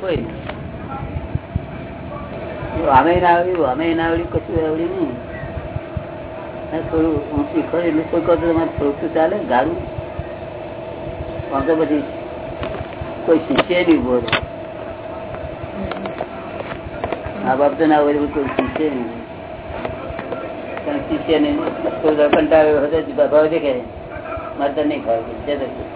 કોઈ અમે નહીં. થોડું હું આમ તો ના હોય કોઈ શીખે નહીં પણ શીખે નહીં કંટાળ્યો હતો ભાવ દેખે મારે નહીં ખાવું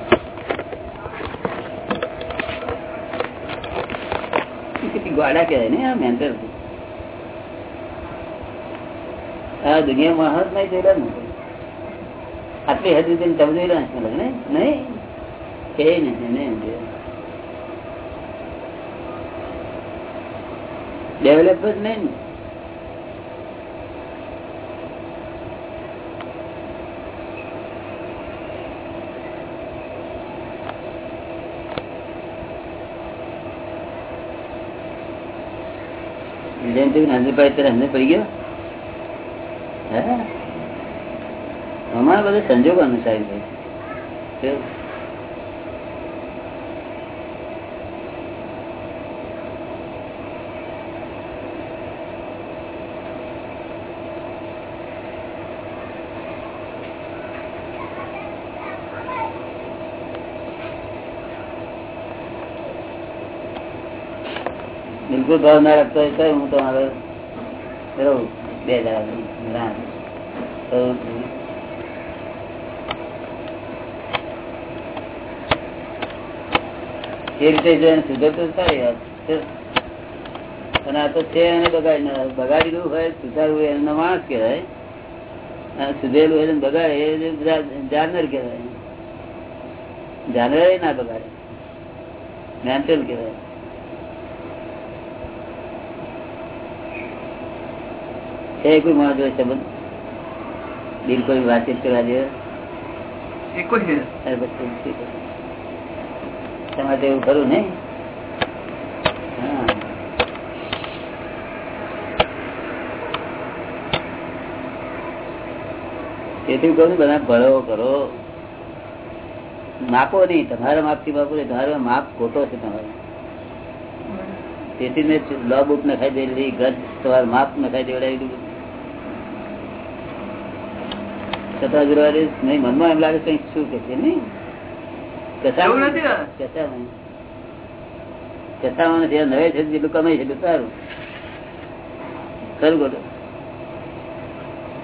ગોડા કહેવાય ને, આ મેન્ટર આ દુનિયામાં હાથ નહીં જોયેલા ને આટલી હદ સુધી તમે જોયેલા નથી લગ્ન, નહીં? કે નથી નહીં ડેવલપ જ નહીં ને. જયંતિ નંદભાઈ ત્યારે અંદર પડી ગયો? હે? અમારા બધા સંજોગો અનુસાર છે. બિલકુલ ભાવ ના રાખતો હોય હું તો રહું બે હજાર એ રીતે જોઈને સુધરતો સારી વાત અને આ તો છે એને બગાડી બગાડી દઉં હોય, સુધારવું એમનો માણસ કહેવાય. અને સુધેલું હોય બગાડે, એ જાનવર કહેવાય. જાનવર ના બગાડે. મેન્ટલ કહેવાય. છે કોઈ માણસ જોડે સંબંધ? દિલ કોઈ વાતચીત કરવા દે? તમારે તો એવું ખરું નઈ તેથી કહું બધા ભળો કરો માપો નહીં તમારા માપથી માપો નહીં તમારો માપ ખોટો છે તમારો. તેથી મેં લો બુક નખાઈ દેલી ગજ તમારું માપ નખાઈ દેવડાવી દીધું. છતાં દે નહીં મનમાં એમ લાગે કઈ શું કે છે નહીં? એવું નથી ને? કસામાં કસામાં નથી આ નવે છે જેટલું કમાઈ છે એટલું સારું. ખરું ખોટું.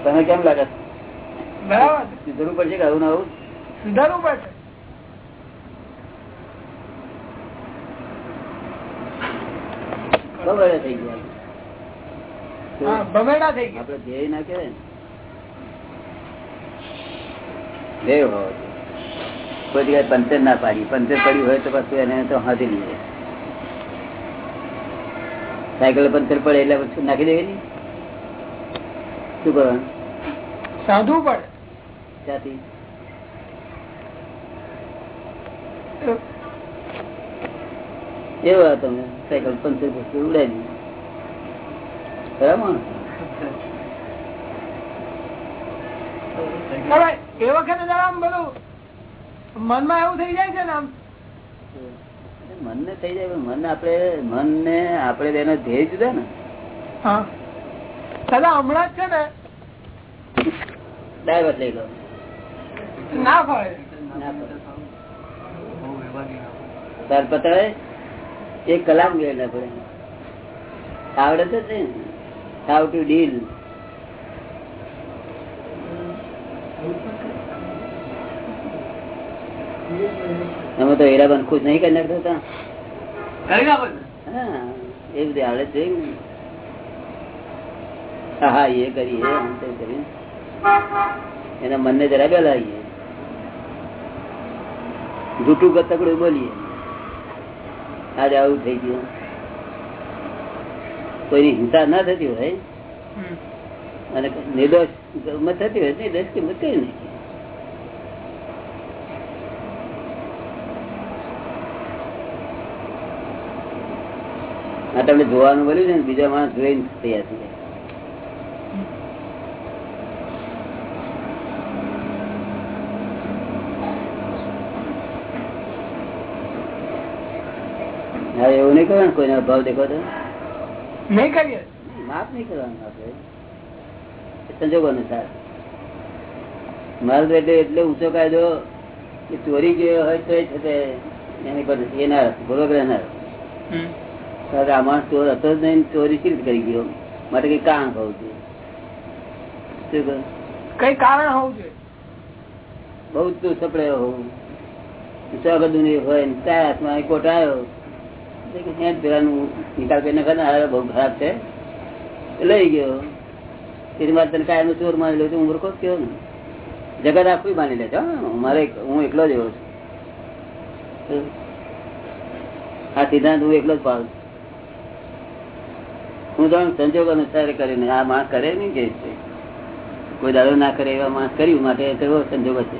તમે કેમ લાગે? બરાબર. પડશે કે આવું ને આવું? સુધારવું પડશે. ખબર થઈ ગયા. હા, થઈ ગયા. આપડે ધ્યેય ના કહેવાય ને. ધ્યેય હોવો કોઈ જગ્યાએ પંચર ના પાડી પંચર પડ્યું હોય તો પછી એને તો હાથી લઈએ સાયકલ પંચર પડે એટલે પછી નાખી દેવી શું કરવાનું? સાધવું પડે. ત્યાંથી એવા તમે? સાયકલ પંચર પછી ઉડાવી બરાબર એ વખતે આમ બધું મનમાં એવું થઈ જાય છે ને આમ. મનને થઈ જાય મન આપડે મનને આપડે એનો ધ્યેય જુદા ને. હા. દાદા હમણાં જ છે ને. ડાયવર્ટ લઈ લો. ના પડે. એક કલામ ના પડે આવડે તો છે હાઉ ટુ ડીલ અમે તો હીરાબન ખુશ નહીં કરી નાખતા હતા. એ બધી આવડે છે હા હા એ કરીએ કરીએ એના મનને જરા બેલાવીએ જૂઠું કતકડું બોલીએ. આજે આવું થઈ ગયું. કોઈની હિંસા ના થતી હોય. અને નિર્દોષ થતી હોય નિર્દોષ કિંમત કઈ નહીં. આ તમને જોવાનું બોલ્યું છે ને બીજા માણસ જોઈને તૈયાર થઈ જાય. હા એવું નહીં કરવાનું કોઈનો અભાવ દેખો તો નહીં કરીએ. માફ નહીં કરવાનું આપણે. સંજોગો અનુસાર માલ તો એટલે એટલે ઊંચો કાયદો કે ચોરી ગયો હોય તો એની પર એના ના કારણ આ માણસ ચોર હતો જ નહીં ચોરી કેવી કરી ગયો? માટે કઈ કારણ હોવું છું કઈ કારણ હોવું જોઈએ. બહુ તું સપડાયો હોઉં. ચોગદું નહીં હોય તારા હાથમાં જ પેલાનું નિકાલ કરીને ખરા બહુ ખરાબ છે. લઈ ગયો. તેની વાત તને કાયમ ચોર માની લે હું મૂર્ખો જ ને? જગત આખું માની લે છે મારે હું એકલો જ એવો છું. આ સિદ્ધાંત હું એકલો જ પાડું છું. હું સંજોગ અનુસાર કરીને આ માણસ કરે નહીં કે કોઈ દાડો ના કરે એવા માણસ કર્યું માટે કેવો સંજોગ છે?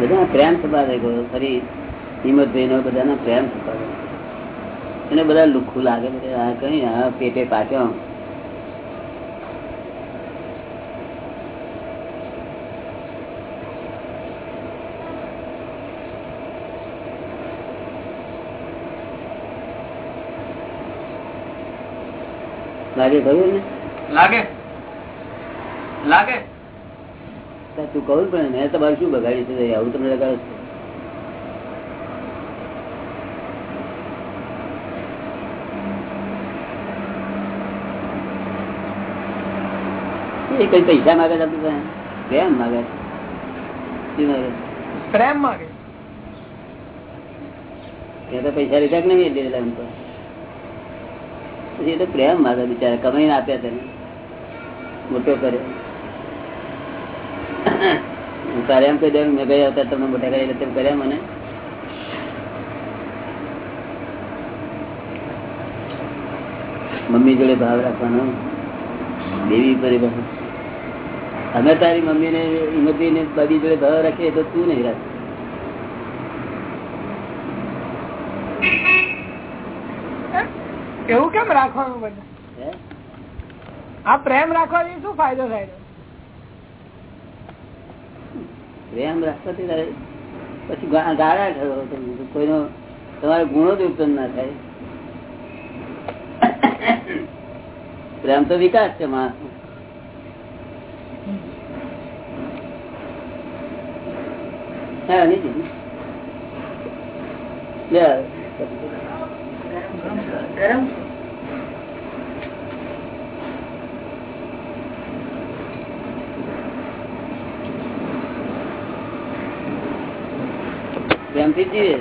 બધા પ્રેમ સંભાળે ગયો. ફરી હિંમતભાઈ નો બધાના પ્રેમ સંભાળે. એને બધા લુખું લાગે આ કઈ આ પેટે પાછો લાગે ખરું ને? લાગે. લાગે. તું કહું પણ મેં તમારે શું બગાડ્યું છે? આવું તમને લગાડો એ કઈ પૈસા માગે છે? કેમ માગે? પ્રેમ માંગે. ત્યાં તો પૈસા લીધા કે નહીં? લીધેલા એમ તો એ તો પ્રેમ મારા બિચારા, કમાઈને આપ્યા તને. મોટો કર્યો. હું તારે એમ કહી દઉં મેં ગયા હતા તમે મોટા કર્યા તેમ કર્યા મને. મમ્મી જોડે ભાવ રાખવાનો. દેવી પરિવાર. અમે તારી મમ્મી ને બધી જોડે ભાવ રાખીએ તો તું નહીં રાખ. એવું કેમ રાખવાનું બધા? આ પ્રેમ રાખવાથી શું ફાયદો થાય પ્રેમ રાખવાથી પછી ગાળા ઠરો કોઈનો તમારે ગુણો જ ઉત્પન્ન ના થાય. પ્રેમ તો વિકાસ છે માણસ હા નહીં પ્રેમથી જીવે.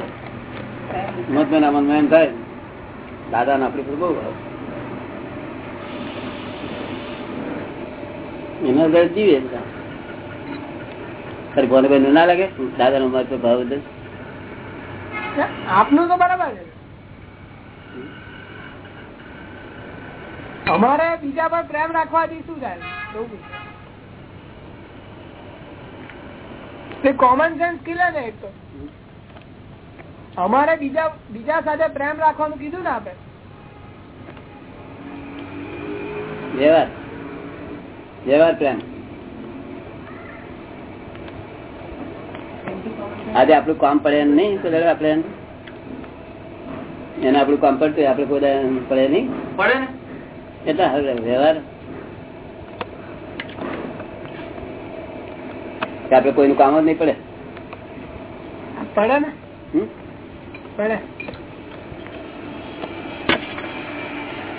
મતમાં મનમાં એમ થાય. દાદા ને આપડી બહુ એના ઘર જીવે ખરી બેન ના લાગે? દાદા નો મત ભાવ આપનું તો બરાબર છે. અમારે બીજા પર પ્રેમ રાખવાથી શું થાય કોમન સેન્સ કિલે ને એક તો. અમારે બીજા બીજા સાથે પ્રેમ રાખવાનું કીધું ને આપે. વ્યવહાર. વ્યવહાર પ્રેમ. આજે આપણું કામ પડે નહીં, તો એને આપણું કામ પડતું આપડે કોઈ પડે નહીં. પડે ને? એટલે હવે વ્યવહાર. આપડે કોઈનું કામ જ નહીં પડે. પડે ને? પડે.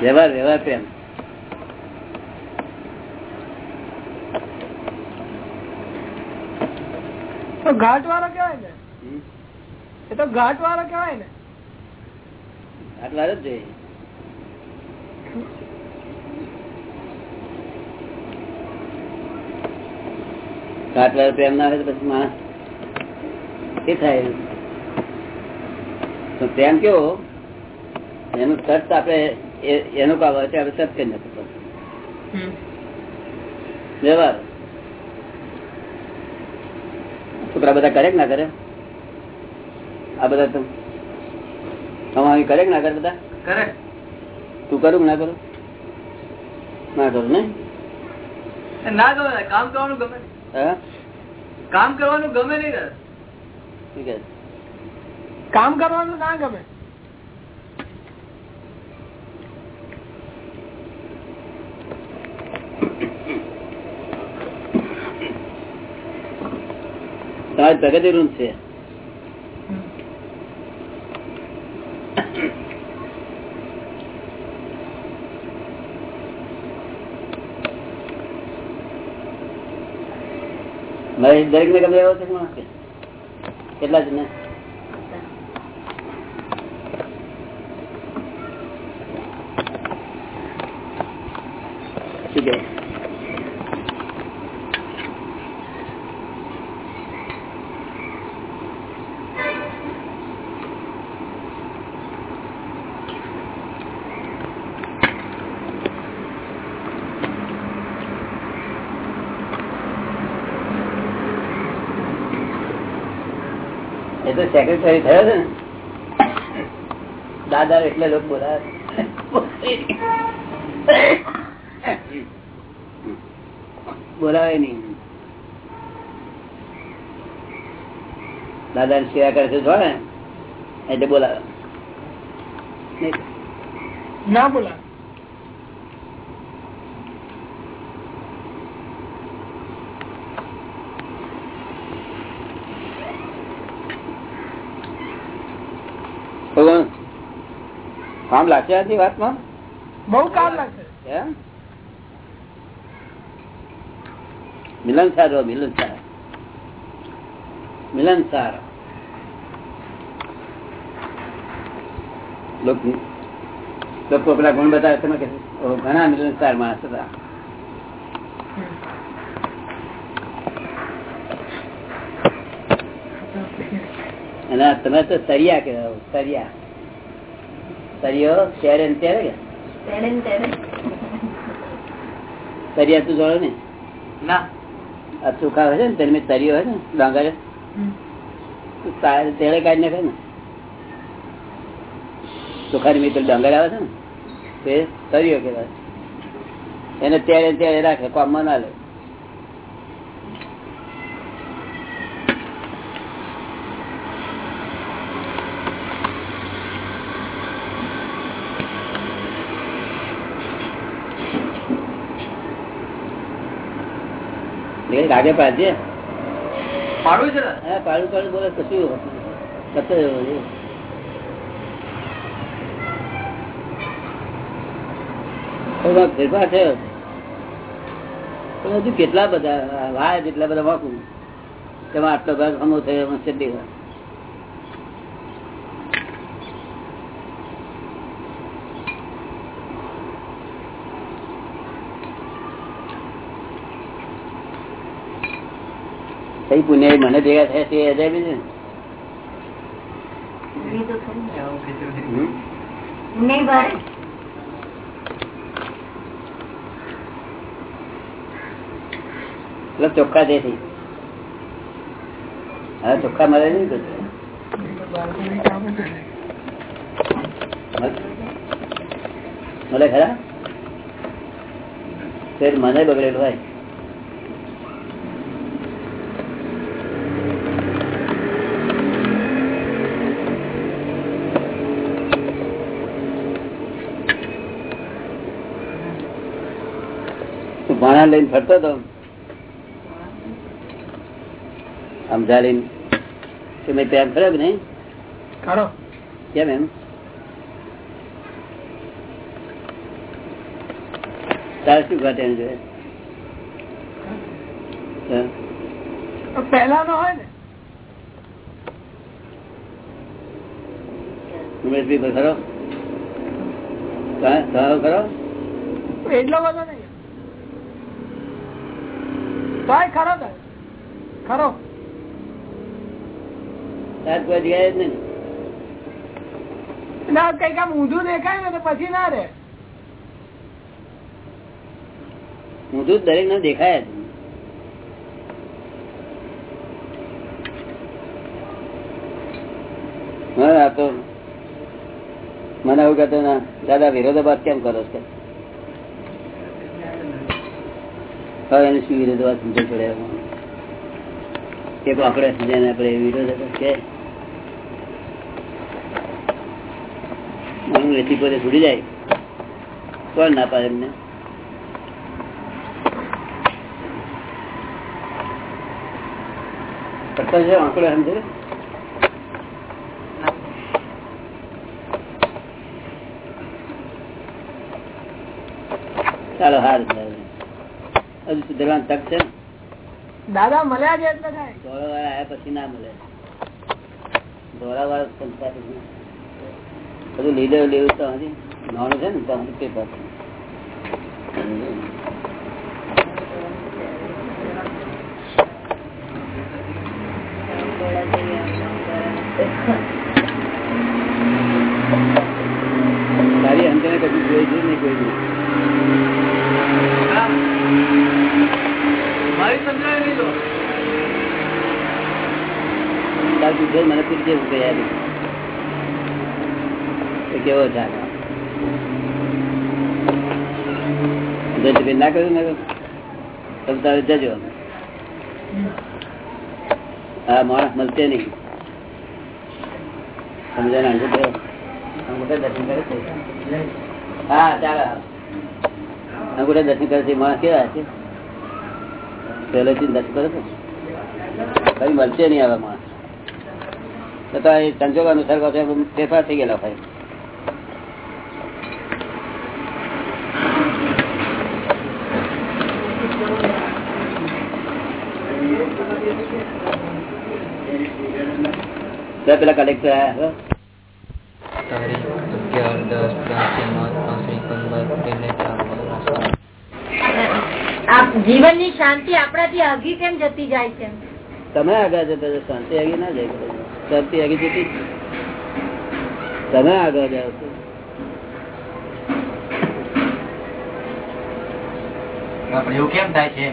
વ્યવહાર વ્યવહાર પ્રેમ. તો ઘાટ વાળો કેવાય ને? એ તો ઘાટ વાળો કેવાય ને? આટલા જ જોઈએ. આટલા પ્રેમ ના તો પછી માણસ એ થાય તો પ્રેમ કેવો એનું સર્ચ આપણે એનું કામ હોય આપણે સર્ચ કરી નાખવું વ્યવહાર. છોકરા બધા કરે કે ના કરે? આ બધા અમારી કરે કે ના કરે બધા? કરે. તું કરું કે ના કરું? ના કરું ને? ના ગમે કામ કરવાનું ગમે. કામ કરવાનું ગમે નહીં દાદા. ઠીક છે કામ કરવાનું ના ગમે. તમારી પ્રગતિ રૂમ છે મહેશ દરેક ને ગમે એવો? કેટલા જણ શું કે તો સેક્રેટરી થયો છે ને? દાદા એટલે લોકો બોલાવે બોલાવે નહીં. દાદા ની સેવા કરે છે ને એટલે બોલાવે. ના બોલા ભગવાન કામ લાગશે આજની વાતમાં? બહુ કામ લાગશે મિલનસાર મિલનસાર મિલનસાર લોકો પેલા ગુણ બતાવે તમે કે ઘણા મિલનસાર માણસ હતા. અને તમે તો સરિયા કહેવાય સરિયા. સરિયો ત્યારે ને ત્યારે સરિયા તું જોડો ને? ના. આ સુખા હોય છે ને તેની તરીઓ હશે ને ડાંગર તેડે કાઢી નાખે ને. સુખાની મિત્ર ડાંગર આવે છે ને તે તરીઓ કહેવાય. એને ત્યારે ત્યારે રાખે કામમાં ના લે. એટલે પાડજે. છે હા પાડું બોલે કશું પણ હજુ કેટલા બધા વાય જેટલા બધા વાંકું. તેમાં આટલો ભાગ હમો થયો એમાં વાર. કઈ પુણ્ય મને ભેગા થયા છે એ અજાયબી છે ને? હમ? નહીં ભાઈ એટલે ચોખ્ખા દેથી હવે ચોખ્ખા મળે નહીં કશું. મળે ખરા ફેર મને બગડેલું હોય તું લઈને ફરતો હતો સમજાવીને કે તમે પ્રેમ ખરો કે નહીં? ખરો કેમ એમ? તારે શું ઘટે એમ જોઈએ પહેલા નો હોય ને. ઉમેશભાઈ ખરો? ખરો? એટલો બધો તોય ખરો ના કંઈક આમ ઊંધું દેખાય ને પછી ના રે તો દરેક ને દેખાય જ. મને એવું કહેતો ના દાદા વિરોધાભાસ કેમ કરો છો? હવે એને શું વિરોધાભાસ સમજ પડે એક આપણે સમજાય આપણે વિરોધ કે? મારું રેતી પોતે છૂટી જાય. કોણ ના પાડે એમને? આંકડો સમજે ચાલો, હાર. સારું હજુ સુધરવાની તક છે? દાદા મળ્યા છે એટલે થાય? ધોળા વાળા આવ્યા પછી ના મળે. ધોળા વાળા સંસાર બધું લીધે લેવું તો હજી નાનું છે ને પેપર આવી તો કેવો ના કર્યું ને તમે તારે જજો. હા માણસ મળશે નહીં. સમજાય હા ચાલો. અંગૂઠા દર્શન કરે છે. માણસ કેવા છે? પહેલેથી દર્શન કરે છે? કઈ મળશે નહીં આવે માણસ છતાં એ સંજોગ અનુસાર પાછો ફેરફાર થઈ ગયેલા ભાઈ. પેલા કલેક્ટર આપ જીવનની શાંતિ આપણાથી અઘી કેમ જતી જાય છે? તમે આગળ જતા શાંતિ અઘી ના જાય. શાંતિ આગી જતી. તમે આગળ જાઓ છો. એવું કેમ થાય છે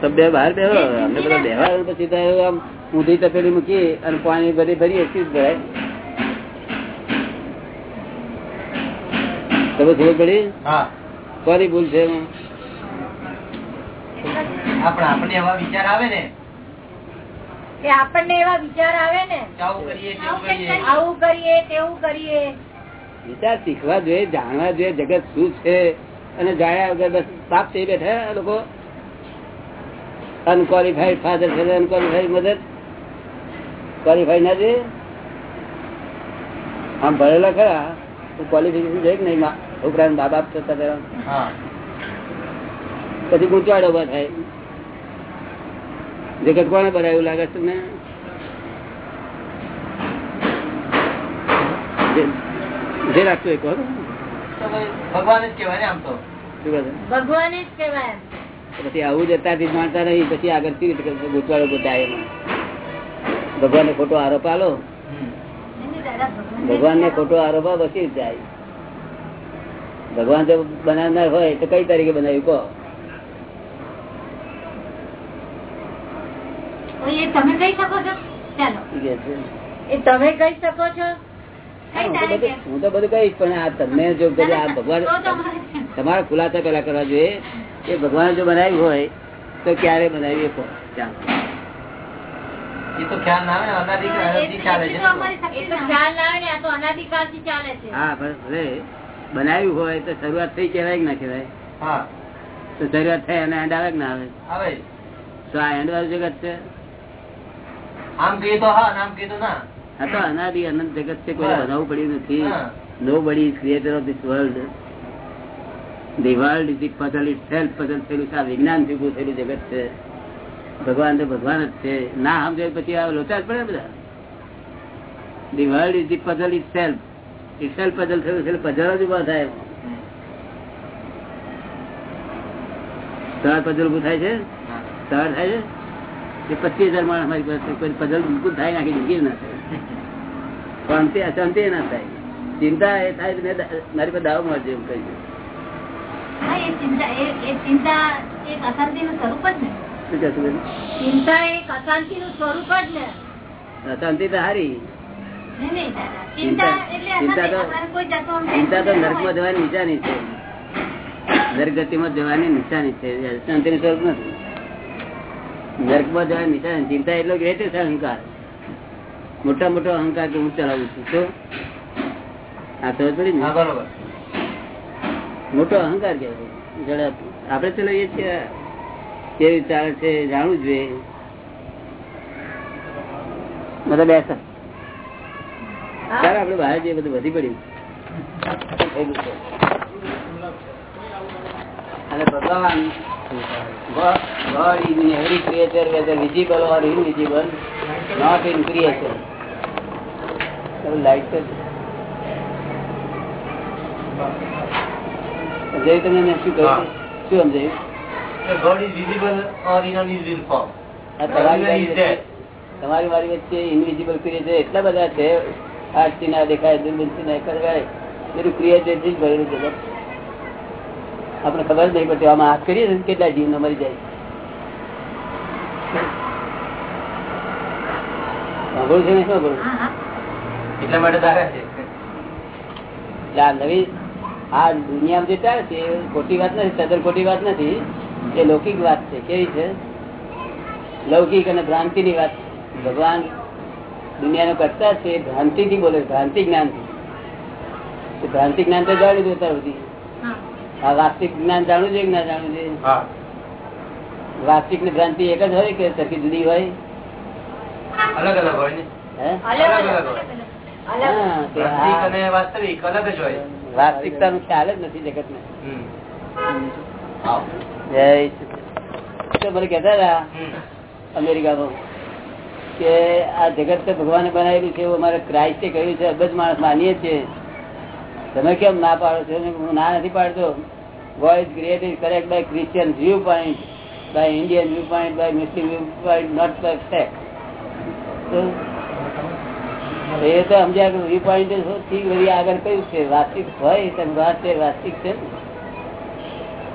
તમે બહાર બેહો. અમને બધા બેહવા પછી આમ ઊંધી તપેલી મૂકી અને પાણી ભરી ભરીએ સીધ ભરાય. તમે ખબર પડી કોની ભૂલ છે એમાં? આપણે આપણે એવા વિચાર આવે ને કે આપણને એવા વિચાર આવે ને આવું કરીએ તેવું કરીએ. આવું કરીએ તેવું કરીએ. વિચાર શીખવા જોઈએ જાણવા જોઈએ જગત શું છે? અને જાણ્યા વગર બસ પાપ થઈ બેઠા આ લોકો. અનક્વોલિફાઈડ ફાધર છે અનક્વોલિફાઈડ મધર ક્વોલિફાઈ ના છે આમ ભણેલા ખરા ક્વોલિફિકેશન છે કે નહીં? ઉપરાંત મા બાપ થતા પછી ગૂંચવાડો ઊભા થાય. જગત કોને બનાવ્યું લાગે છે તમને? જે- રાખતો એ કહો ભગવાન જ કહેવાય ને આમ તો. શું કહે છે? ભગવાન જ કહેવાય પછી આવું જ અત્યારથી જ માનતા નહીં પછી આગળ કેવી રીતે? ગૂંચવાડો ગોતાય એમાં. ભગવાન ખોટો આરોપ આલો. ભગવાન ને ખોટો આરોપ પછી જાય. ભગવાન જો બનાવનાર હોય તો કઈ તારીખે બનાવ્યું? કહો તો એ તમે કહી શકો છો? ચાલો? એ તમે કહી શકો છો? હા, તો બધું- કહીશ પણ આ તમને જો આ ભગવાન તમારા ખુલાસા પેલા કરવા જોઈએ. એ ભગવાન જો બનાવ્યું હોય તો ક્યારે બનાવી એ કહો ચાલો. એ તો ખ્યાલ ના આવે ચાલે છે. ને તો. એ તો ખ્યાલ ના આવે ને આ તો અનાદિકાળથી ચાલે છે. હા બનાવ્યું હોય તો શરૂઆત થઈ કેવાય કે ના કેવાય હા. તો શરૂઆત થાય અને એન્ડ આવે ના આવે? આવે. તો આ એન્ડ વાળું જગત છે? આમ કહીએ તો હા આમ કહીએ તો ના. આ તો અનાદિ અનંત જગત છે કોઈ બનાવવું પડ્યું નથી. Nobody creator of this world the world is the puzzle itself puzzle થયેલું છે આ વિજ્ઞાનથી ઉભું થયેલું જગત છે. ભગવાન તો ભગવાન જ છે. ના સમજે પછી આ લોચા જ પડે બધા. The world is the puzzle itself itself puzzle થયેલું છે પઝલ જ ઊભા થાય. ત્રણ પઝલ ઉભું થાય છે? ત્રણ થાય છે? એ પચીસ હજાર માણસ મારી પાસે કોઈ પઝલ બિલકુલ થાય નાખી જિંદગી ના થાય. શાંતિ અશાંતિ ના થાય. ચિંતા એ થાય મેં મારી પાસે દાવો મળશે એવું કહી ને. ને. અશાંતિ તો હારી. ચિંતા તો- અશાંતિ. ટેન્શન નરકમાં જવાની નિશાની છે. નરગતિમાં જવાની નિશાની છે. અશાંતિનું સ્વરૂપ નથી. નર્કમાં જવાની નિશાન ચિંતા એટલો ગ્રેટેસ્ટ અહંકાર. મોટા મોટો અહંકાર કે હું ચલાવું છું. તો આ પડી બરોબર. મોટો અહંકાર કહેવાય. આપણે ચલાવીએ છીએ કેવી ચાલે છે જાણવું જોઈએ. બધા બેસા. ચાલો આપડે બહાર જઈએ બધું વધી પડ્યું. અને ભગવાન God is in every creature, whether visible or invisible, not in creation. Light સમજાયું તમને મેં શું. કહ્યું શું સમજાયું is visible or in invisible form. આ તમારી મારી. વચ્ચે- તમારી મારી વચ્ચે ઇનવિઝિબલ ક્રિએટર એટલા બધા છે આજથી ના દેખાય દૂરબીનથી ના કરાય બધું ક્રિએટરથી જ ભરેલું જગત આપણે ખબર નહીં પડતી આમાં હાથ કરીએ કેટલા જીવ મરી જાય સાંભળું છે ને? શું સાંભળું હા હા. એટલા માટે તારે છે? આ નવી આ દુનિયામાં જે ચાલે છે એ ખોટી વાત નથી તદ્દન ખોટી વાત નથી એ લૌકિક વાત છે. કેવી છે? લૌકિક અને ભ્રાંતિ ની વાત ભગવાન દુનિયાનો કરતા છે એ ભ્રાંતિ થી બોલે ભ્રાંતિ જ્ઞાનથી ભ્રાંતિ જ્ઞાન તો જાણી દો અત્યાર સુધી આ વાસ્તવિક જ્ઞાન જાણવું જોઈએ ના જાણવું જોઈએ? વાસ્તવિકની ભ્રાંતિ એક જ હોય કે સરખી જુદી હોય અલગ અલગ. હોય. ને વાસ્તવિકતા નો ખ્યાલ જ નથી જગત ને મને કેતા હતા. અમેરિકામાં કે આ જગત ભગવાને બનાવેલું છે એવું અમારે ક્રાઇસ્ટે કહ્યું છે. અબજ માણસ માનીએ છીએ. તમે કેમ ના પાડો છો? હું ના નથી પાડતો. Voice created correct by Christian view point by Indian view point by Muslim view point not by એ તો સમજ્યા કે વ્યૂ પોઈન્ટથી આગળ કયું છે? વાસ્તિક હોય તો વાત છે વાસ્તિક છે.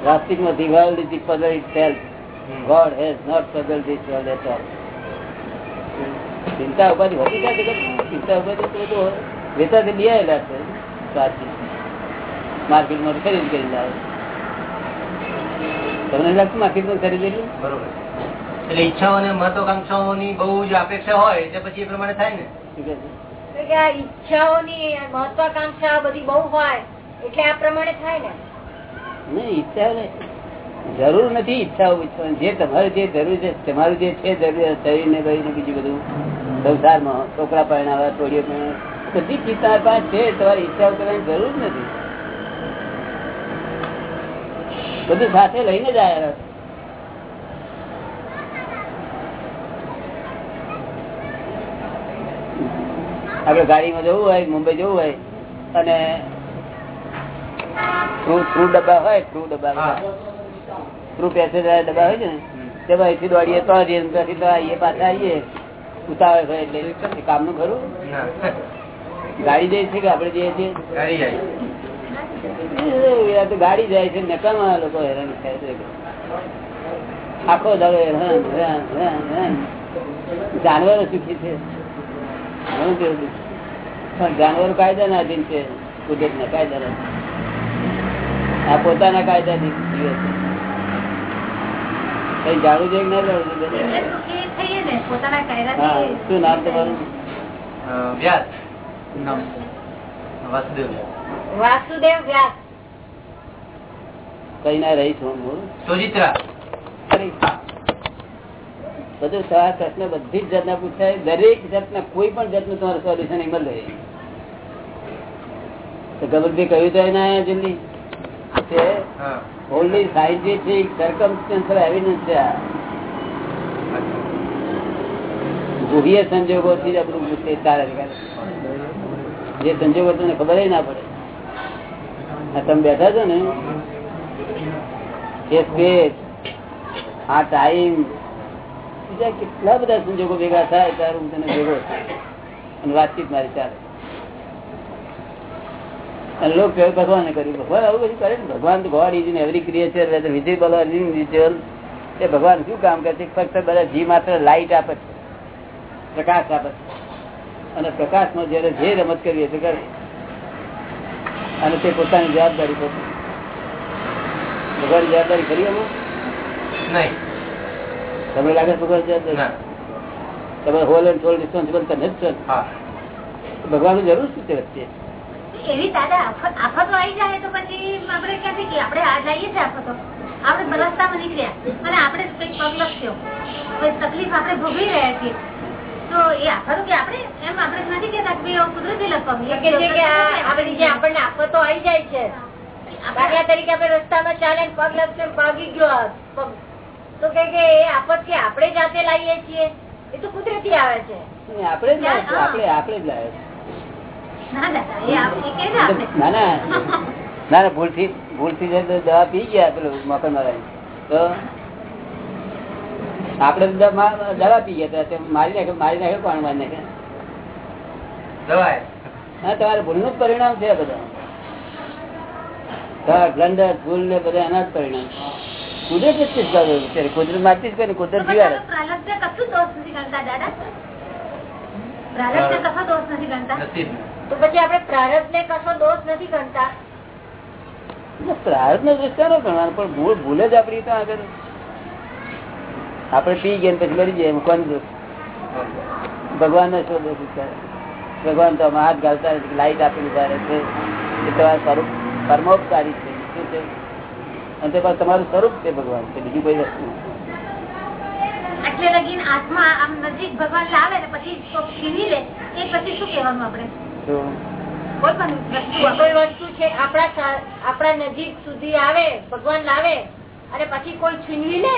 વાસ્તિકમાં is the puzzle itself God has not puzzle this world at all ચિંતા ઉપાધિ હોતી ચિંતા ઉપાધિ તો બધું વેચાતી લઈ છે. માર્કેટમાં ખરીદ કરી લાવે. તમને લાગતું માર્કેટમાં ખરીદેલું બરોબર. એટલે ઈચ્છાઓ અને મહત્વાકાંક્ષાઓની બહુ જ અપેક્ષા હોય એટલે પછી એ પ્રમાણે થાય ને? ઈચ્છાઓની મહત્વાકાંક્ષા બધી બહુ હોય એટલે આ પ્રમાણે થાય ને? નહીં ઈચ્છા નહીં. જરૂર નથી ઈચ્છાઓ ઈચ્છવાની જે તમારે જે જરૂર છે તમારું જે છે જરૂરિયાત શરીર ને બીજું બધું. સંસારમાં છોકરા પરણાવા ટોળીઓ પરણાવા બધી પિતા પાસે છે તમારી ઈચ્છા કરવાની જરૂર નથી. બધું સાથે લઈને જ આવ્યા આપડે ગાડીમાં જવું હોય મુંબઈ જવું હોય અને ફ્રૂટ ડબ્બા હોય ફ્રૂટ ડબ્બા હા. પેસેન્જર ડબ્બા હોય છે ને તે ભાઈ થી દોડીએ તો આવીએ પાછા આવીએ. ઉતાવળ હોય એટલે કામનું ખરું. ગાડી જાય છે કે આપડે જઈએ છીએ? ગાડી જાય. એ આ તો ગાડી જાય છે નકામા લોકો હેરાન થાય છે. આખો દાડો હેરાન હેરાન હેરાન હેરાન. જાનવરો સુખી છે. પણ જાનવરો કાયદાના અધીન છે કુદરતના કાયદા આ પોતાના કાયદાથી જીવે છે. કઈ જાણવું જોઈએ કે ના જાણવું ને શું નામ તમારું? વ્યાસ. વાસુદેવ વ્યાસ. કઈ ના રહી છું હું. બધું સવા પ્રશ્ન બધી જ જાતના પૂછાય. દરેક જાતના કોઈ પણ જાતનું તમારું સોલ્યુશન એમાં લે તો ગબરભાઈ કહ્યું તો એના જેમની હા. ઓનલી સાયન્ટિફિક સરકમસ્ટન્સર એવિડન્સ છે આ. ગુહ્ય સંજોગોથી જ આપણું છે જે સંજોગ હતો ને ખબર ના પડે. તમે બેઠા છો ને એ સ્પેસ, આ ટાઈમ, બીજા કેટલા બધા સંજોગો ભેગા થાય ત્યારે હું તને ભેગો અને વાતચીત મારી ચાલે. અને લોક ભગવાને કર્યું ભગવાન આવું બધું કરે ને, ભગવાન God is in every creature whether visible or invisible એ ભગવાન શું કામ કરે છે? ફક્ત બધા જી માત્ર લાઈટ આપે છે, પ્રકાશ આપે છે. અને પ્રકાશમાં જયારે જે રમત કરીએ તે કરે અને તે પોતાની જવાબદારી પોતે. ભગવાન જવાબદારી કરી નહીં. તમને લાગે ભગવાન જવાબદારી? તમે હોલ એન્ડ સોલ રિસ્પોન્સિબલ તમે જ છો હા. ભગવાન જરૂર શું છે વચ્ચે? એવી દાદા આફત આફતો આવી જાય તો પછી આપણે ક્યાંથી કે આપણે આ જઈએ છીએ આફતો. આપણે રસ્તામાં નીકળ્યા. અને આપણે કંઈક પગ લખ્યો કોઈ તકલીફ આપણે ભોગવી રહ્યા છીએ. તો એ આફતો કે આપણે એમ આપણે નથી કેતા કે ભાઈ કુદરતી લખવાનું કે છે કે આ આ બધી જે આપણને આફતો આવી જાય છે. દાખલા તરીકે આપણે રસ્તામાં ચાલે પગ લગશે પગી ગયો પગ. તો કે કે એ આફત કે આપણે જાતે લાવીએ છીએ. એ તો કુદરતી આવે છે. આપણે જ. આપણે આપણે જ લાવે ના એ આપ- એ કે છે આપણે ના ના. ના ના ભૂલથી ભૂલથી દવા પી ગયા પેલું મકર મારા તો આપણે તો દવા પી ગયા મારી નાખે મારી નાખે કોણ મારી નાખે? હા તમારે ભૂલનું પરિણામ છે બધા. બ્લન્ડર ભૂલ ને બધા એના જ પરિણામ કુદરત જ છે કુદરતમાંથી જ કુદરત જીવાડે. પ્રાર્થ નો દોષ કરો પણ ભૂલ ભૂલ જ આપડી તો આગળ. આપણે પી ગયા પછી મરી જાય કોણ ભગવાન? ભગવાન તો હાથ ગાલતા લાઈટ આપેલી તારે છે. એ તમારું સ્વરૂપ પરમોપકારી છે. શું છે? અને તે તમારું સ્વરૂપ છે ભગવાન છે બીજું કોઈ વસ્તુ એટલે લગીન આત્મા આમ નજીક ભગવાન લાવે ને પછી કોક છીનવી લે એ પછી શું કહેવાનું આપણે? તો કોઈ પણ વસ્તુ કોઈ વસ્તુ છે આપણા આપણા નજીક સુધી આવે ભગવાન લાવે અને પછી કોઈ છીનવી લે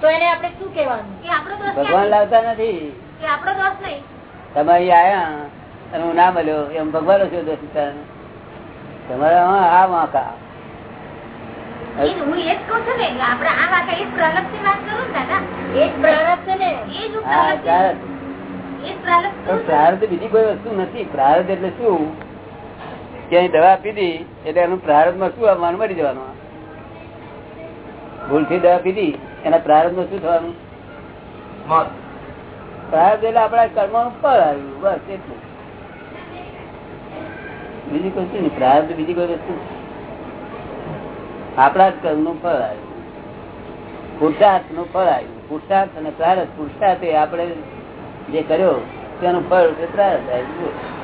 તો એને આપણે શું કહેવાનું? એ આપણો દોષ ભગવાન લાવતા નથી. એ આપણો દોષ નહીં? તમે આયા અને હું ના મળ્યો એમ ભગવાન છો દોષ તમારા આ વાંકા. હું એ જ છું ને કે આ જ વાત કરું દાદા. જ છે ને. જ બીજી કોઈ વસ્તુ નથી. પ્રારબ્ધ એટલે શું? ક્યાંય દવા પીધી એટલે એનું પ્રારબ્ધમાં શું આવવાનું? મરી જવાનું. ભૂલથી દવા પીધી એના પ્રારંભ શું થવાનું? પ્રારંભ એટલે આપણા કર્મ ફળ આવ્યું બસ એટલું. બીજી કોઈ શું પ્રારંભ બીજી કોઈ વસ્તુ. આપણા જ કર્મનું ફળ આવ્યું. પુરુષાર્થનું ફળ આવ્યું. પુરુષાર્થ અને પ્રારબ્ધ પુરુષાર્થ એ આપણે જે કર્યો તેનું ફળ એ પ્રારબ્ધ આવ્યું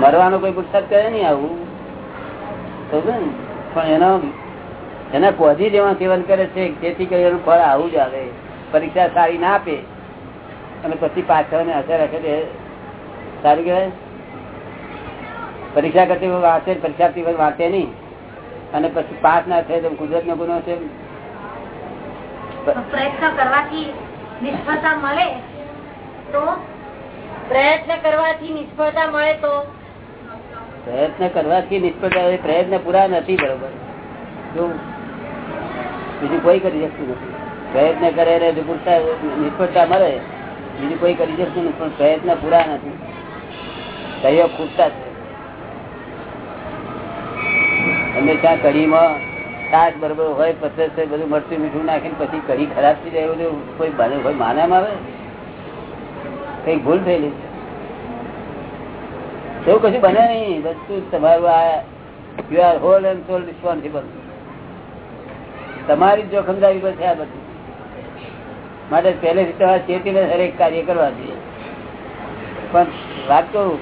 મરવાનો કોઈ પુરસાદ કરે નહીં આવું. ને? પણ એનો એના પોઝી જેવા સેવન કરે છે જેથી કરી એનું ફળ આવું જ આવે. પરીક્ષા સારી ના આપે અને પછી પાછળ અસર રાખે તે સારું કહેવાય? પરીક્ષા કરતી વખતે વાંચે પરીક્ષા વાંચે નહીં. અને પછી પાસ ના થાય તો કુદરત નો ગુનો છે. પ્રયત્ન કરવાથી નિષ્ફળતા મળે તો? પ્રયત્ન કરવાથી નિષ્ફળતા મળે તો? પ્રયત્ન કરવાથી નિષ્ફળતા પ્રયત્ન પૂરા નથી બરોબર. જો બીજું કોઈ કરી શકતું નથી. પ્રયત્ન કરે ને પુરુષાર્થ નિષ્ફળતા મળે, બીજું કોઈ કરી શકતું નથી. પણ પ્રયત્ન પૂરા નથી. સહયોગ ખૂટતા છે અમે ત્યાં કઢીમાં તાજ બરોબર હોય પચાસ બધું મરચું મીઠું નાખીને પછી કઢી ખરાબ થઈ જાય એવું કોઈ કોઈ માનામાં આવે? કઈ ભૂલ થયેલી એવું કશું બને નહીં. બધું તમારું આ you are whole and sole responsible તમારી જ જોખમદારી પર છે આ બધું માટે પહેલેથી તમારે ચેતીને દરેક કાર્ય કરવા જોઈએ. પણ વાત કરું?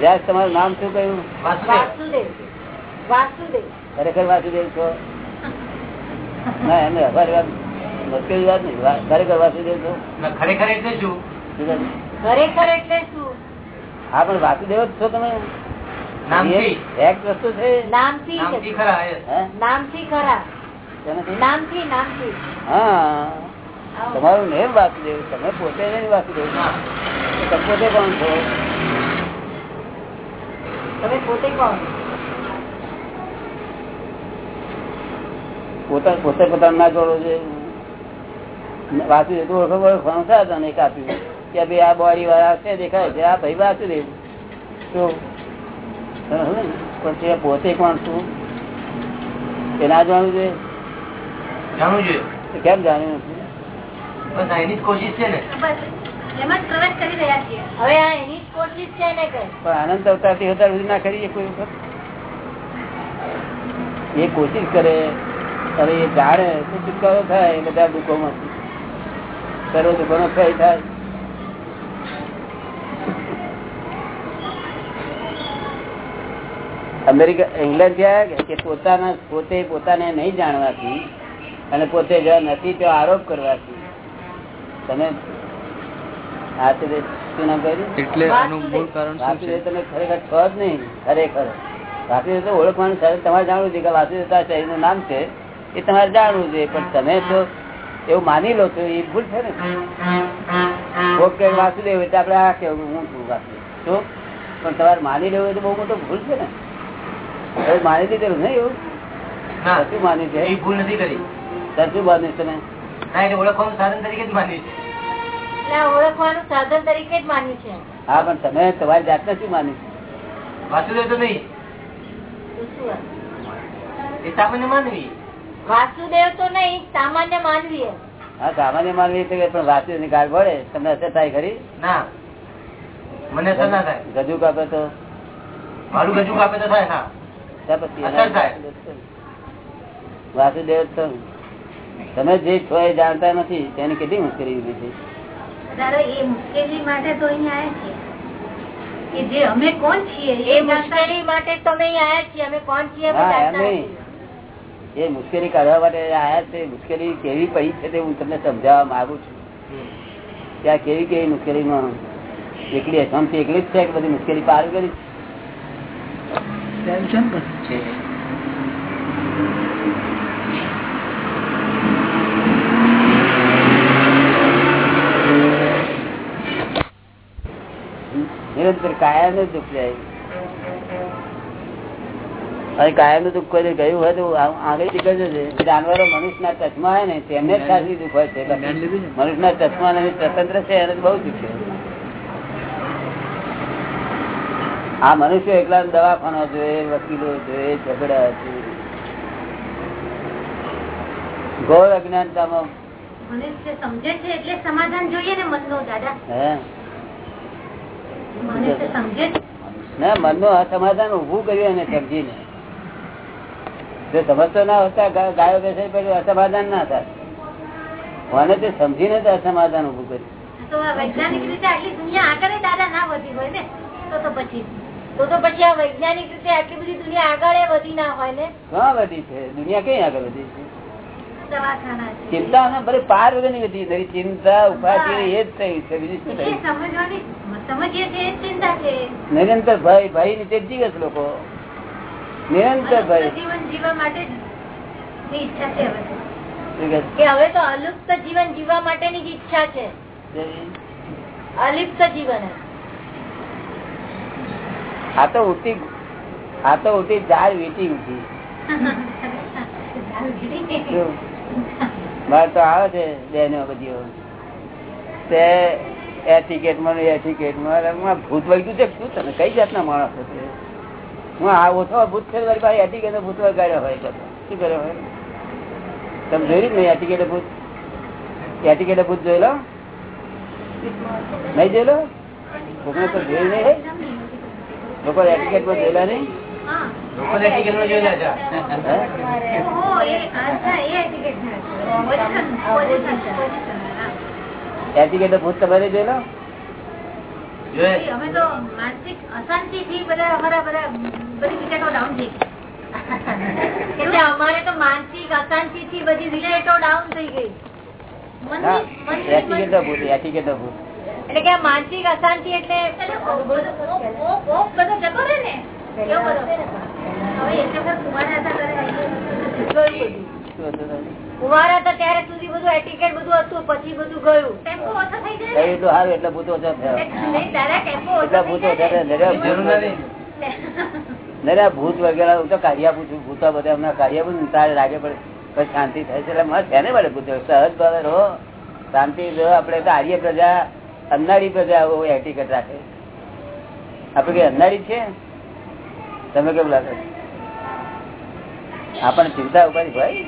વ્યાસ તમારું નામ શું કહ્યું? વાસુદેવ. વાસુદેવ. વાસુદેવ ખરેખર વાસુદેવ છો? ના એમને અમારી વાત મુશ્કેલી વાત નહીં. ખરેખર વાસુદેવ છો? ખરેખર એટલે શું? શું ખરેખર એટલે શું? હા પણ વાસુદેવ જ છો તમે? નામથી. એક વસ્તુ છે. નામથી નામથી ખરા? નામથી હા. તમારું નેમ વાસુદેવ તમે પોતે નહીં વાસુદેવ. તમે પોતે કોણ છો? તમે પોતે કોણ? પોતા પોતે પોતાનું ના જોડો છે. વાસુદેવ તો ઓળખો તને એક આપ્યું કે ભાઈ આ બોડી વાળા છે દેખાય છે. આ ભાઈ વાસુદેવ. તો? પણ તે પોતે કોણ છું? એ ના જાણવું છે જાણવું જોઈએ કેમ જાણ્યું બસ આ એની જ કોશિશ છે ને. બસ એમાં જ પ્રવેશ કરી રહ્યા છીએ. હવે આ એની જ કોશિશ છે ને કે પણ આનંદ અવતારથી અવતાર સુધી ના કરીએ કોઈ વખત? એ કોશિશ કરે હવે એ જાણે તો છુટકારો થાય એ બધા દુઃખોમાંથી. સર્વ દુઃખોનો ક્ષય થાય. અમેરિકા ઇંગ્લેન્ડ ગયા કે પોતાના પોતે પોતાને નહીં જાણવાથી અને પોતે જ્યાં નથી તો આરોપ કરવાથી. તમે ઓળખવાનું તમારે જાણવું છે કે વાસુદેવતા શરીરનું નામ છે એ તમારે જાણવું છે પણ તમે તો એવું માની લો છો એ ભૂલ છે ને? વાસુદેવ એટલે આપડે આ કેવું હું છું વાસુદેવ. શું? પણ તમારે માની લેવું એટલે તો બહુ મોટો ભૂલ છે ને? માની લીધેલું નહીં એવું? માની છે? ભૂલ નથી કરી. તાર શું માન્યું તમે ના? ઓળખવાનું સાધન તરીકે જ માન્યું છે. ઓળખવાનું સાધન તરીકે જ માન્યું છે. હા પણ તમે તમારી જાતને શું માન્યું વાસુદેવ તો નહીં. સામાન્ય માનવી. વાસુદેવ તો નહીં સામાન્ય માનવી હા સામાન્ય માનવી પણ વાસુદેવની ગાળ ભળે તમને અસર થાય ખરી? ના. મને અસર ના થાય. ગજુ કાપે તો? મારું ગજુ કાપે તો થાય હા પછી અસર થાય. વાસુદેવ તો તમે જે છો એ જાણતા નથી તેને કેટલી મુશ્કેલી ઊભી છે મુશ્કેલી માટે તો અહીંયા આવ્યા છીએ. કે જે અમે કોણ છીએ એ મુશ્કેલી માટે તો અમે અહીં આયા છીએ અમે કોણ છીએ અમે હા એમ જાણતા નહીં. નથી. એ મુશ્કેલી કાઢવા માટે આયા છે મુશ્કેલી કેવી પડી છે તે હું તમને સમજાવવા માંગુ છું. કે આ કેવી કેવી મુશ્કેલીમાં એકલી અસમથી એકલી જ છે કે બધી મુશ્કેલી પાર કરી? છે. નિરંતર કાયા નું દુઃખ જાય. અને કાયા નું દુઃખ કોઈ ગયું હોય તો આ- આગળ નીકળે છે જાનવરો મનુષ્યના ચશ્મા હોય ને તેમને જ ખાસી દુઃખ હોય છે. મનુષ્ય ના? ચશ્મા મનુષ્યના સ્વતંત્ર છે એને બહુ દુઃખ છે. આ મનુષ્ય એકલા દવાખાનો જોઈએ વકીલો જોઈએ ઝઘડા જોઈએ ઘોર અજ્ઞાનતામાં. મનુષ્ય સમજે છે એટલે સમાધાન જોઈએ ને મનનો દાદા. હે મન ના અસમાધાન ઉભું કર્યું એને સમજીને. જો સમજતો ના હોતા ગાયો બેસે પછી અસમાધાન ના થાય. મને તે સમજીને જ અસમાધાન ઉભું કર્યું? તો વૈજ્ઞાનિક રીતે આટલી દુનિયા આગળ દાદા ના વધી હોય ને તો પછી. તો તો પછી આ વૈજ્ઞાનિક રીતે આટલી બધી દુનિયા આગળ વધી ના હોય ને? ક્યાં વધી છે? દુનિયા કઈ આગળ વધી છે? ચિંતા ને ભલે પાર વગરની વધી તારી ચિંતા ઉપાધિ એ જ થઈ છે બીજું શું છે. નિરંતર ભાઈ ભાઈ નીચે જીવે લોકો. નિરંતર ભાઈ જીવન જીવવા માટે ની ઈચ્છા છે હવે તો. અલુપ્ત જીવન જીવવા માટેની ઈચ્છા છે. છે? અલિપ્ત જીવન. આ તો ઉઠી આ તો ઉઠી દાળ વીટી ઉઠી? મારે તો આવે છે બેનો બધીઓ. તે એ ટિકિટમાં એ ટિકિટમાં ભૂત વળગ્યું છે? શું તમે કઈ જાતના માણસો છે? હું આ ઓછો ભૂત છે મારી પાસે એટિકેટ ભૂત વગાડ્યો હોય શું કર્યો હોય? તમે જોયું નહીં એટિકેટ ભૂત? એટિકેટ ભૂત જોયેલો? નહીં જોયેલો? કોકને તો જોયું નહીં? લોકો એટિકેટમાં જોયેલા નહીં? એટિકેટ ભૂત તમારે જોયેલો અમે તો માનસિક અશાંતિ થી બધા અમારા બધા બધી વિકેટો ડાઉન થઈ ગઈ. એટલે અમારે તો માનસિક અશાંતિ થી બધી વિકેટો ડાઉન થઈ ગઈ. હા મનની- મનની- એટિકેટ ભૂત એટિકેટ ભૂત. એટલે કે માનસિક અશાંતિ એટલે બધો જતો રહે ને? એવો બધો. હવે એક વખત કુંવારા હતા ત્યારે ગયું. બધું. શું હતું તારે? કુંવારા હતા ત્યારે સુધી બધું એટિકેટ બધું હતું પછી બધું ગયું. ટેમ્પો ઓછો થઈ કઈ એટલું સારું એટલે ભૂત ઓછા થયા એટલા. નર્યા વગેરે તો કાઢ્યા પૂછું ભૂતો બધા એમના કાઢ્યા પૂછું તારે લાગે પડે પછી શાંતિ થાય છે? એટલે મસ્ત છે ને પડે ભૂતો? સહજ ભાવે રહો. શાંતિ રહો. આપડે તો આર્ય પ્રજા અન્નાળી પ્રજા એટીકેટ રાખે. આપડે કઈ અન્નાળી છે? તમે કેમ લાગે? આપણને ચિંતા ઉપાડી ભાઈ.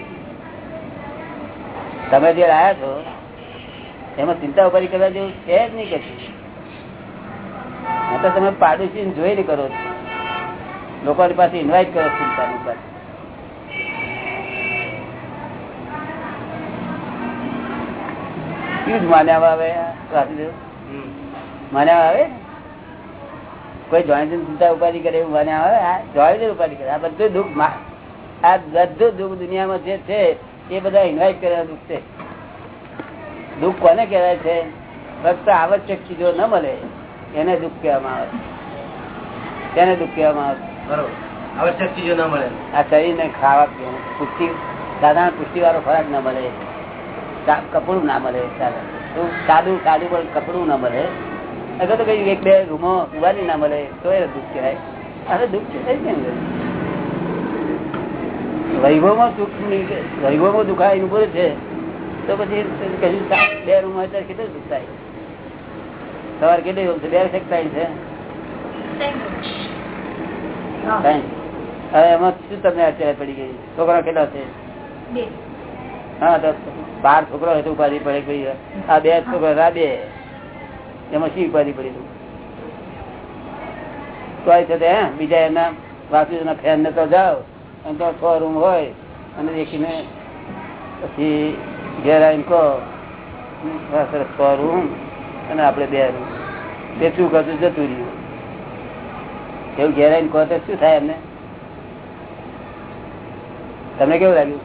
તમે જે લાયા છો એમાં ચિંતા ઉપાડી કરવા જેવું છે જ નહીં કે તો તમે પાડોશી જોઈને કરો છો. લોકોની પાસે ઇન્વાઇટ કરો ચિંતા ઉપર કેવું જ માન્યા આવે માન્યા આવે? કોઈ જોઈન ચિંતા ઉપાધિ કરે એવું માન્યામાં આવે આ ઉપાધિ કરે. આ બધું દુઃખ આ બધું દુઃખ દુનિયામાં જે છે એ બધા ઇન્વાઇટ કરેલા દુઃખ છે. દુઃખ કોને કહેવાય છે? ફક્ત આવશ્યક ચીજો ન મળે એને દુઃખ કહેવામાં આવે તેને દુઃખ કહેવામાં આવે બરોબર. આવશ્યક ચીજો ના મળે. આ શરીરને ખાવા પુષ્ટિ સાધારણ પુષ્ટિ વાળો ખોરાક ના મળે. કપડું ના મળે. સાદું સાદું પણ કપડું ના મળે. અગર તો કઈ એક બે રૂમો ઉભારી ના મળે તો એ દુઃખ કહેવાય. અરે દુઃખ કેમ કહેવાય? વૈભવમાં સુખ વૈભવમાં દુખાય એનું છે તો પછી કહ્યું બે રૂમ હોય ત્યારે કેટલું દુઃખ થાય? સવાર કેટલી રૂમ છે બે સેક ટાઈમ છે. હવે એમાં શું તમને અત્યારે પડી ગઈ? છોકરા કેટલા છે? હા તો બાર છોકરા હોય તો ઉપાધિ પડે ભાઈ આ બે છોકરા બે. એમાં શી ઉપાધિ પડી તું આ છે હે, બીજા એના વાસુના ફેન ને તો જાઓ અને તો છ રૂમ હોય અને દેખીને પછી ઘેર આવીને કહો છ રૂમ અને આપણે બે રૂમ. તે શું કરતું જતું રહ્યું. એવું ઘેર આવીને કહો તો શું થાય એમને? તમને કેવું લાગ્યું?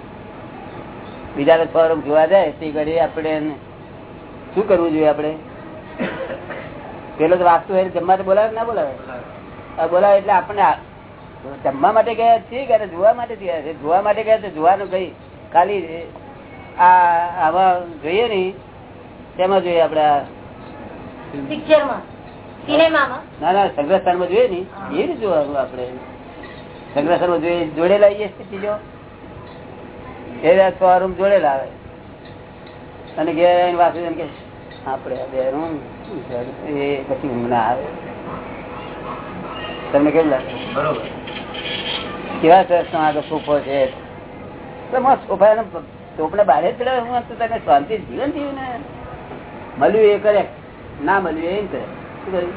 બીજા છ રૂમ જોવા જાય તે ઘડી આપણે શું કરવું જોઈએ આપણે? પેલો તો વાસ્તુ હોય જમવા તો બોલાવે ના બોલાવે? બોલાવે. એટલે આપણને જમવા માટે ગયા છીએ કે જોવા માટે ગયા છે? જોવા માટે ગયા તો જોવાનું કઈ ખાલી આ આવા જોઈએ ને તેમાં જોઈએ આપણે આ? પિક્ચરમાં? સિનેમામાં? ના ના સંગ્રહસ્થાનમાં જોઈએ ને એ રીતે જોવાનું આપણે. સંગ્રહસ્થાનમાં જોઈએ જોડેલા આવીએ સ્થિતિ જો એ રૂમ જોડેલા આવે. અને ઘેર વાસુ એમ કે આપણે આ એ પછી ઊંઘ ના આવે. તમને કેમ લાગે? બરોબર. કેવા સરસ આગળ સોફો છે. સોફા એને બહાર જ ચડાવે હું તો તને શાંતિ જીવન જીવ્યું ને. મળ્યું એ કરે. ના મળ્યું એ કરે. શું કર્યું?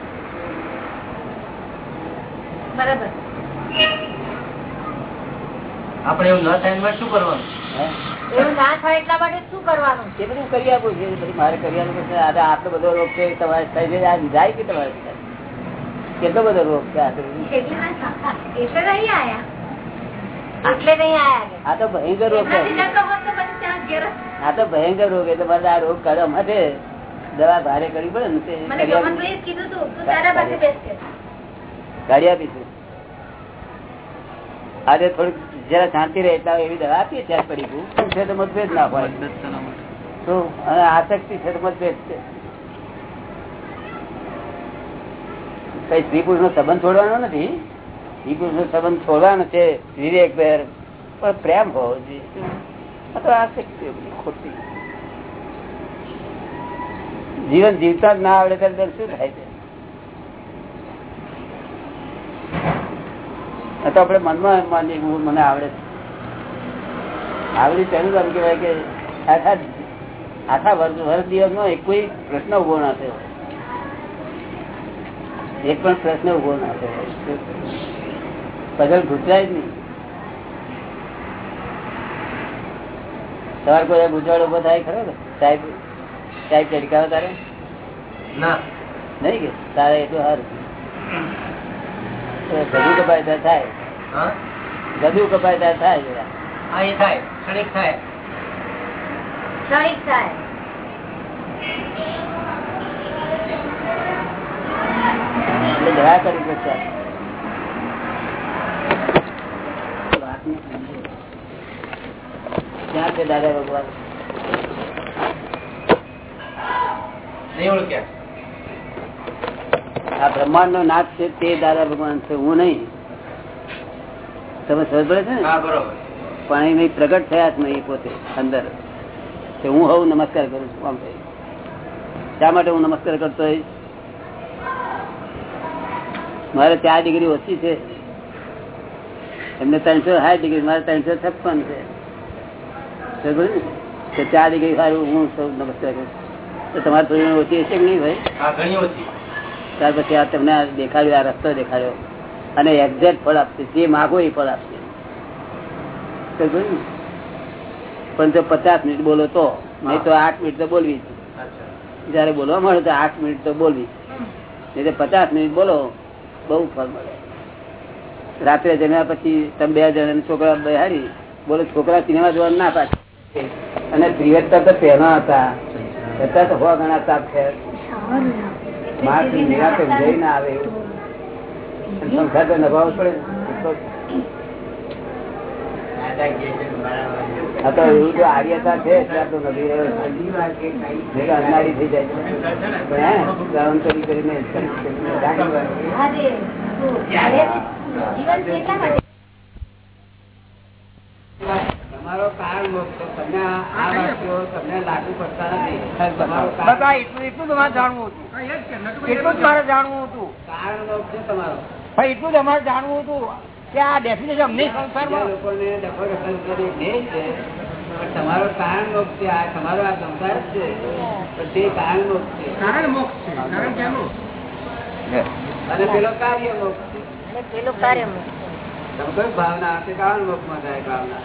બરાબર. આપણે એવું ન થાય શું કરવાનું? એવું ના થાય એટલા માટે શું કરવાનું? એ બધું કરી આપું છે મારે કરી આપવું છે. આટલો બધો રોગ છે તમારે થઈ જાય આ જાય કે તમારે કેટલો બધો રોગ છે એટલે નહીં આયા. એટલે નહીં આયા કે. આ તો ભયંકર રોગ આ તો ભયંકર રોગ એટલે મારે આ રોગ કાઢવા માટે દવા ભારે કરવી પડે ને કાઢી આપીશું. આજે થોડીક જરા શાંતિ રહે એટલે એવી દવા આપીએ ત્યાં પડી ગયું છે તો મતભેદ ના હોય. અને આસક્તિ છે તો મતભેદ છે. કઈ સ્ત્રી પુરુષ નો સંબંધ છોડવાનો નથી. સ્ત્રી પુરુષ નો સંબંધ છોડવાનો છે વિવેક ભેર પણ પ્રેમ હોવો જોઈએ. આસક્તિ ખોટી. જીવન જીવતા જ ના આવડે ત્યારે શું થાય છે આ તો આપણે મનમાં માનીએ હું મને આવડે છે. આવડી તેનું એમ કહેવાય કે આખા આખા વર્ષ વર્ષ દિવસમાં એક કોઈ પ્રશ્ન ઊભો ના થયો એક પણ પ્રશ્ન ઊભો ના થયો પગલ ગુજરાય જ નહીં. સવાર કોઈ ગુજરાત ઊભો થાય ખરો સાહેબ સાહેબ ચડકાવે તારે? ના. નહીં કે? તારે એટલું સારું ગધું કપાય ત્યાં થાય. હા? ગધું કપાય ત્યાં થાય જરા. હા એ થાય. ક્ષણિક થાય. ક્ષણિક થાય. એટલે દયા કરવી પડશે. ક્યાં છે દાદા ભગવાન? નહીં ઓળખ્યા આ બ્રહ્માંડ નો નાથ છે તે દાદા ભગવાન છે હું નહીં. તમે સમજ પડે છે ને? પણ એ નહીં પ્રગટ થયા જ નહીં પોતે અંદર. કે હું હવું નમસ્કાર કરું છું આમ શા માટે હું નમસ્કાર કરતો મારે ચાર ડિગ્રી ઓછી છે. એમને ત્રણસો સાઠ ડિગ્રી મારે ત્રણસો છપ્પન છે. ચાર ડિગ્રી સારું હું સૌ નમસ્કાર કરું તો તમારે થોડી ઓછી હશે કે નહીં ભાઈ? ઘણી ઓછી. ત્યાર પછી આ તમને દેખાડ્યો, આ રસ્તો દેખાડ્યો. અને એક્ઝેક્ટ ફળ આપશે, જે માગો એ ફળ આપશે. પણ જો પચાસ મિનિટ બોલો તો, નહીં તો આઠ મિનિટ તો બોલવી જયારે બોલવા મળે તો આઠ મિનિટ તો બોલવી. નહીં તો પચાસ મિનિટ બોલો, બહુ ફળ મળે. રાત્રે જમ્યા પછી તમે બે જણા છોકરા બહારી બોલો, છોકરા સિનેમા જોવા ના પાડે. અને પ્રિયતર તો પહેલા હતા. છતાં તો હોવા ઘણા તાપ છે. માણસ નિરાતે ના આવે સંસાર તો નભાવ પડે આ તો એવું તો આર્યતા છે તો નભી રહ્યો. નહીં થઈ જાય. પણ હે, કરીને. જીવન કેટલા માટે તમારો કારણ મોક્ષ છે. તમને આ આ વાક્યો તમને લાગુ પડતા નથી. તમારો આ એટલું એટલું તમારે જાણવું હતું. એટલું જ મારે જાણવું હતું. કારણ મોક્ષ છે તમારો. ભાઈ એટલું જ અમારે જાણવું હતું કે આ ડેફિનેશન અમને સંસારમાં લોકોને ડખો ડખલ કરી દે છે. તમારો કારણ મોક્ષ છે આ તમારો આ સંસાર છે. પણ તે કારણ મોક્ષ છે. કારણ મોક્ષ છે. કારણ કેનું અને પેલો કાર્ય મોક્ષ છે. પેલો કાર્ય તમે કઈ ભાવના તે કારણ મોક્ષમાં જાય ભાવના.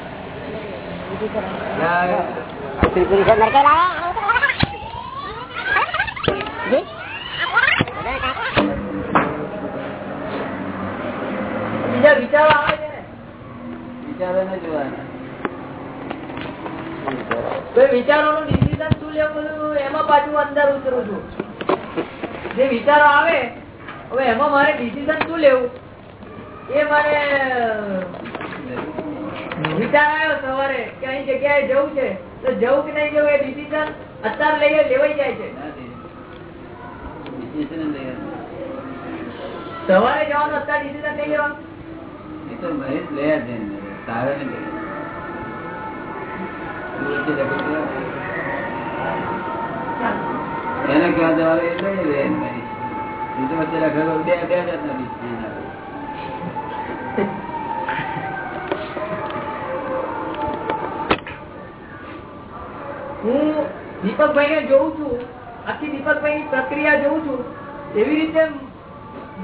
વિચારો ને? ડિસિઝન શું લેવું એમાં પાછું અંદર ઉતરું છું જે વિચારો આવે. હવે એમાં મારે ડિસિઝન શું લેવું? એ મારે વિચાર આવ્યો સવારે કે અહીં જગ્યાએ જવું છે તો જવું કે નહીં જવું એ ડિસિઝન અત્યારે લઈએ લેવાઈ જાય છે. સવારે જવાનું અત્યારે ડિસિઝન લઈ લેવાનું એ તો મહેશ લે નહીં. તારે નહીં. એને ક્યાં જવાનું એ લઈ લે મહેશ બીજો વચ્ચે ડખો બે બે જાતના decision હું દીપકભાઈ ને જોઉં છું આખી દીપકભાઈ ની પ્રક્રિયા જોઉં છું એવી રીતે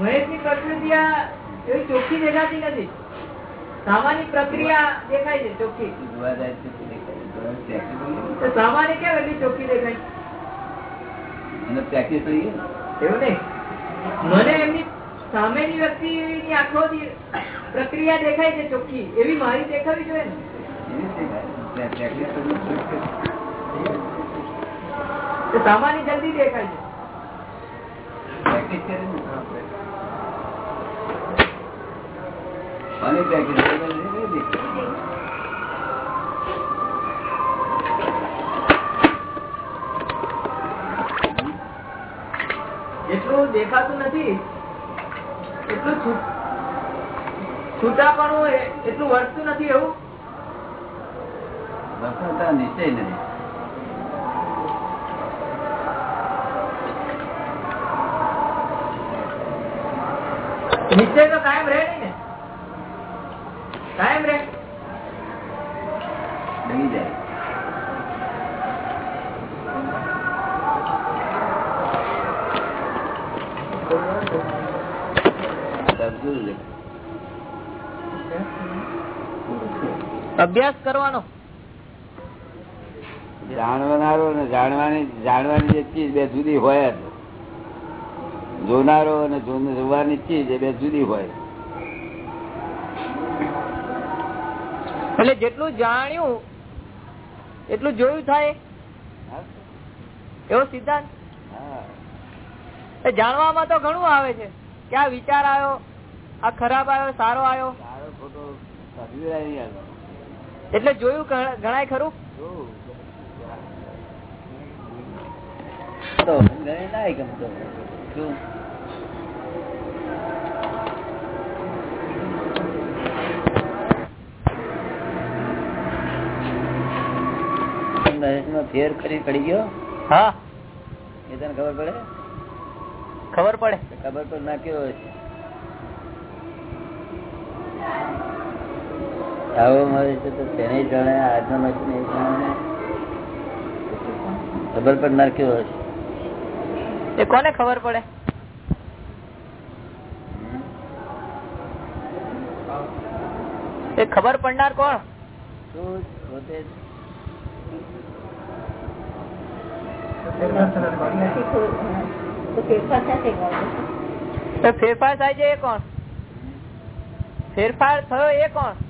મહેશની પ્રક્રિયા એવી ચોખ્ખી દેખાતી નથી. સામાન્ય પ્રક્રિયા દેખાય છે ચોખ્ખી. સામાન્ય કેમ એટલી ચોખ્ખી દેખાય? થઈ ગઈ. એવું નહીં. મને એમની સામેની વ્યક્તિની આંખો પ્રક્રિયા દેખાય છે ચોખ્ખી. એવી મારી દેખાવી જોઈએ ને. સામાન્ય જલ્દી દેખાય છે. જેટલું દેખાતું નથી. એટલું છૂ- છૂટાપણું એટલું વર્તતું નથી એવું? વક્રતા નિશ્ચય નથી. નિશ્ચય તો કાયમ રહે ને? કાયમ રહે. ડગી જાય. અભ્યાસ કરવાનો. જાણવાનારો ને જાણવાની જાણવાની જે ચીજ બે જુદી હોય જ. જોનારો અને જોવાની ચીજ એ બે જુદી હોય. એટલે જેટલું જાણ્યું એટલું જોયું થાય? એવો સિદ્ધાંત? જાણવામાં તો ઘણું આવે છે. કે આ વિચાર આવ્યો? આ ખરાબ આવ્યો સારો આવ્યો. એટલે જોયું ગણાય ખરું. ના ગમતો. શું નરેશમાં ફેર કરી પડી ગયો? હા. એ તને ખબર પડે? ખબર પડે. ખબર તો ના કેવો છે આવો મળે છે તો તેને જાણે આજનો મળે છે જાણે. ખબર પડનાર કેવો હશે. એ કોને ખબર પડે? એ ખબર પડનાર કોણ? તું જ પોતે જ. તો ફેરફાર થાય છે એ ફેરફાર થયો એ કોણ?